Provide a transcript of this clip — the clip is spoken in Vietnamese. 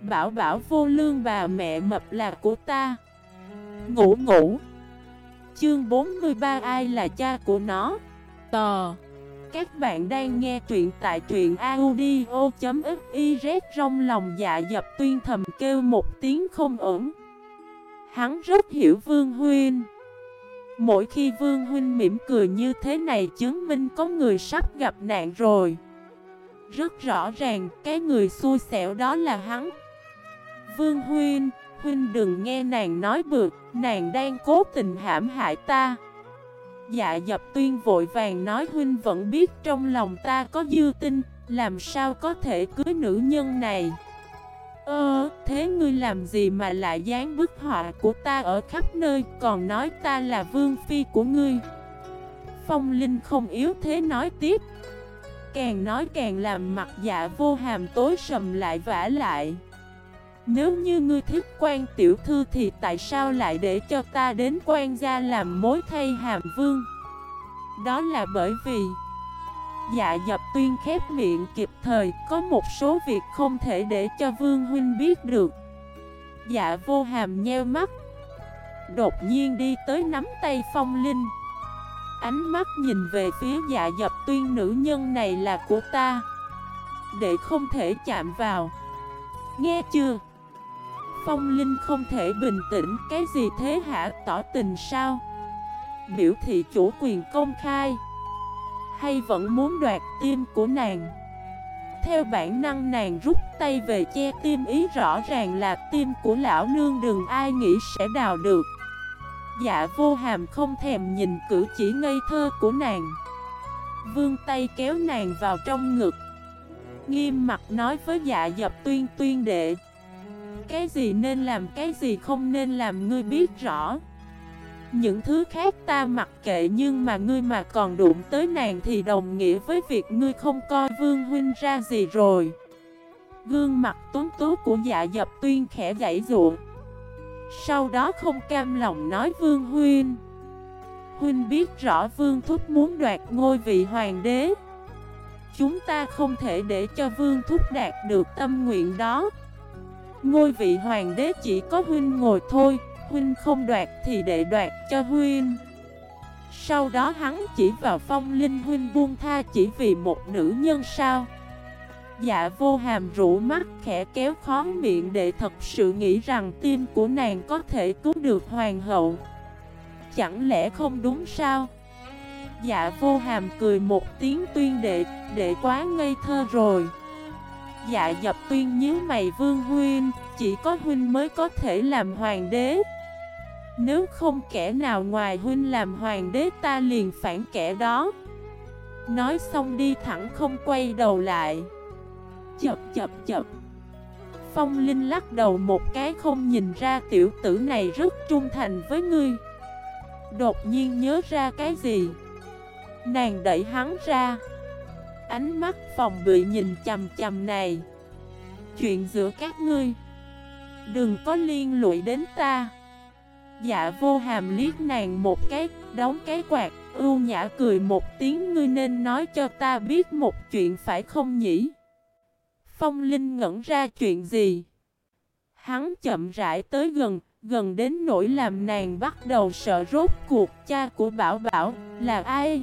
Bảo bảo vô lương bà mẹ mập là của ta. Ngủ ngủ. Chương 43 ai là cha của nó? Tò. Các bạn đang nghe truyện tại truyện audio.xyz Trong lòng dạ dập tuyên thầm kêu một tiếng không ổn. Hắn rất hiểu Vương Huynh. Mỗi khi Vương Huynh mỉm cười như thế này chứng minh có người sắp gặp nạn rồi. Rất rõ ràng, cái người xui xẻo đó là hắn. Vương Huynh, Huynh đừng nghe nàng nói bược, nàng đang cố tình hãm hại ta. Dạ dập tuyên vội vàng nói Huynh vẫn biết trong lòng ta có dư tin, làm sao có thể cưới nữ nhân này. Ơ, thế ngươi làm gì mà lại dán bức họa của ta ở khắp nơi, còn nói ta là vương phi của ngươi. Phong Linh không yếu thế nói tiếp. Càng nói càng làm mặt dạ vô hàm tối sầm lại vả lại. Nếu như ngươi thích quan tiểu thư thì tại sao lại để cho ta đến quan gia làm mối thay hàm vương? Đó là bởi vì Dạ dập tuyên khép miệng kịp thời, Có một số việc không thể để cho vương huynh biết được Dạ vô hàm nheo mắt, Đột nhiên đi tới nắm tay phong linh Ánh mắt nhìn về phía dạ dập tuyên nữ nhân này là của ta, Để không thể chạm vào Nghe chưa? Phong Linh không thể bình tĩnh. Cái gì thế hả? Tỏ tình sao? Biểu thị chủ quyền công khai. Hay vẫn muốn đoạt tim của nàng? Theo bản năng nàng rút tay về che tim. Ý rõ ràng là tim của lão nương đừng ai nghĩ sẽ đào được. Dạ vô hàm không thèm nhìn cử chỉ ngây thơ của nàng. Vương tay kéo nàng vào trong ngực. Nghiêm mặt nói với dạ dập tuyên tuyên đệ cái gì nên làm, cái gì không nên làm, ngươi biết rõ. Những thứ khác ta mặc kệ, nhưng mà ngươi mà còn đụng tới nàng thì đồng nghĩa với việc ngươi không coi vương huynh ra gì rồi. Gương mặt tuấn tú của dạ dập tuyên khẽ gãy ruộng Sau đó không cam lòng nói vương huynh. Huynh biết rõ vương thúc muốn đoạt ngôi vị hoàng đế. Chúng ta không thể để cho vương thúc đạt được tâm nguyện đó. Ngôi vị hoàng đế chỉ có huynh ngồi thôi Huynh không đoạt thì đệ đoạt cho huynh. Sau đó hắn chỉ vào phong linh huynh buông tha chỉ vì một nữ nhân sao? Dạ vô hàm rũ mắt khẽ kéo khó miệng để thật sự nghĩ rằng tim của nàng có thể cứu được hoàng hậu. Chẳng lẽ không đúng sao? Dạ vô hàm cười một tiếng tuyên đệ, đệ quá ngây thơ rồi. Dạ dập tuyên nhíu mày vương huynh, Chỉ có huynh mới có thể làm hoàng đế. Nếu không kẻ nào ngoài huynh làm hoàng đế ta liền phản kẻ đó. Nói xong đi thẳng không quay đầu lại. Chập chập chập. Phong Linh lắc đầu một cái không nhìn ra tiểu tử này rất trung thành với ngươi. Đột nhiên nhớ ra cái gì? Nàng đẩy hắn ra. Ánh mắt phòng bị nhìn chầm chầm này. Chuyện giữa các ngươi. Đừng có liên lụy đến ta. Dạ vô hàm liếc nàng một cái, Đóng cái quạt, Ưu nhã cười một tiếng, Ngươi nên nói cho ta biết một chuyện phải không nhỉ? Phong Linh ngẩn ra chuyện gì? Hắn chậm rãi tới gần Gần đến nỗi làm nàng bắt đầu sợ rốt cuộc, Cha của Bảo Bảo là ai?